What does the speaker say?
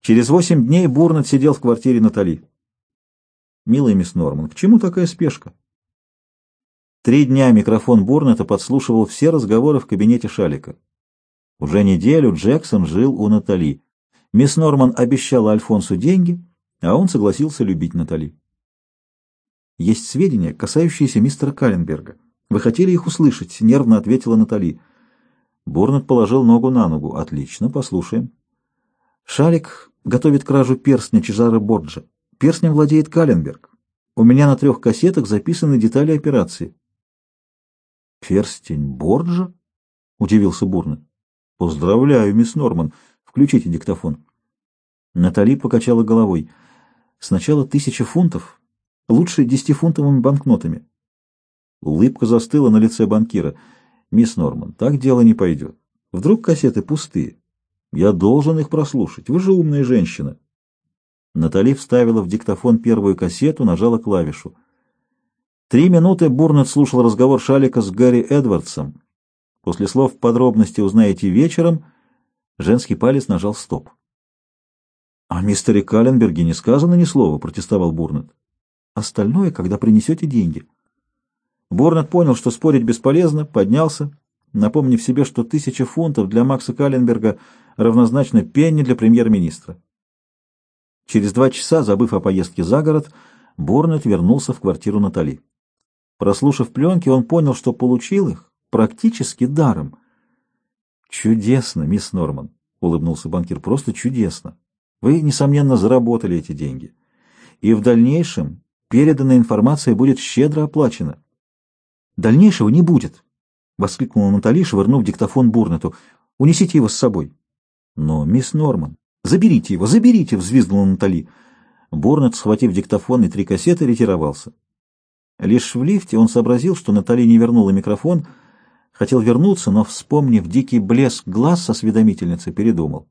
Через восемь дней Бурнет сидел в квартире Натали. «Милая мисс Норман, к чему такая спешка?» Три дня микрофон Бурнета подслушивал все разговоры в кабинете Шалика. Уже неделю Джексон жил у Натали. Мисс Норман обещала Альфонсу деньги, а он согласился любить Натали. «Есть сведения, касающиеся мистера Калленберга. Вы хотели их услышать?» — нервно ответила Натали. Бурнет положил ногу на ногу. «Отлично, послушаем». Шалик готовит кражу перстня Чижара Борджа. Перстнем владеет Каленберг. У меня на трех кассетах записаны детали операции. «Перстень Борджа?» — удивился Бурнет. «Поздравляю, мисс Норман. Включите диктофон». Натали покачала головой. «Сначала тысяча фунтов, лучше десятифунтовыми банкнотами». Улыбка застыла на лице банкира. «Мисс Норман, так дело не пойдет. Вдруг кассеты пустые?» Я должен их прослушать. Вы же умная женщина. Натали вставила в диктофон первую кассету, нажала клавишу. Три минуты Бурнет слушал разговор Шалика с Гарри Эдвардсом. После слов «подробности узнаете вечером» женский палец нажал «стоп». — О мистере Калленберге не сказано ни слова, — протестовал Бурнет. — Остальное, когда принесете деньги. Бурнет понял, что спорить бесполезно, поднялся, напомнив себе, что тысяча фунтов для Макса Калленберга равнозначно пенни для премьер-министра. Через два часа, забыв о поездке за город, Борнет вернулся в квартиру Натали. Прослушав пленки, он понял, что получил их практически даром. «Чудесно, мисс Норман», — улыбнулся банкир, — «просто чудесно. Вы, несомненно, заработали эти деньги. И в дальнейшем переданная информация будет щедро оплачена». «Дальнейшего не будет», — воскликнула Натали, швырнув диктофон Бурнету. «Унесите его с собой». «Но, мисс Норман, заберите его, заберите!» — взвизгнула Натали. Бурнет, схватив диктофон и три кассеты, ретировался. Лишь в лифте он сообразил, что Натали не вернула микрофон, хотел вернуться, но, вспомнив дикий блеск глаз осведомительницы, передумал.